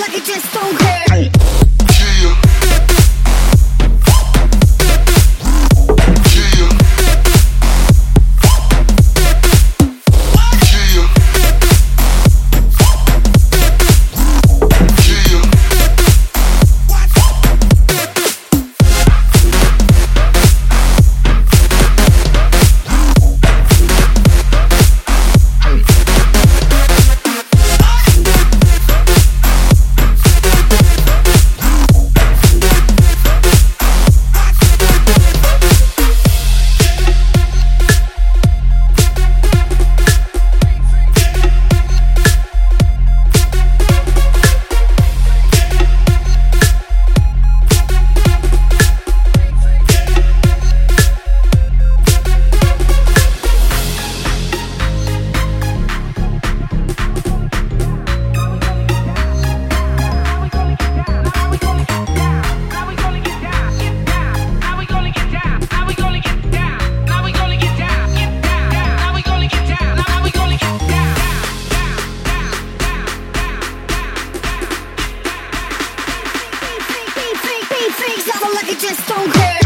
like you just don't care. things I don't like, just don't care.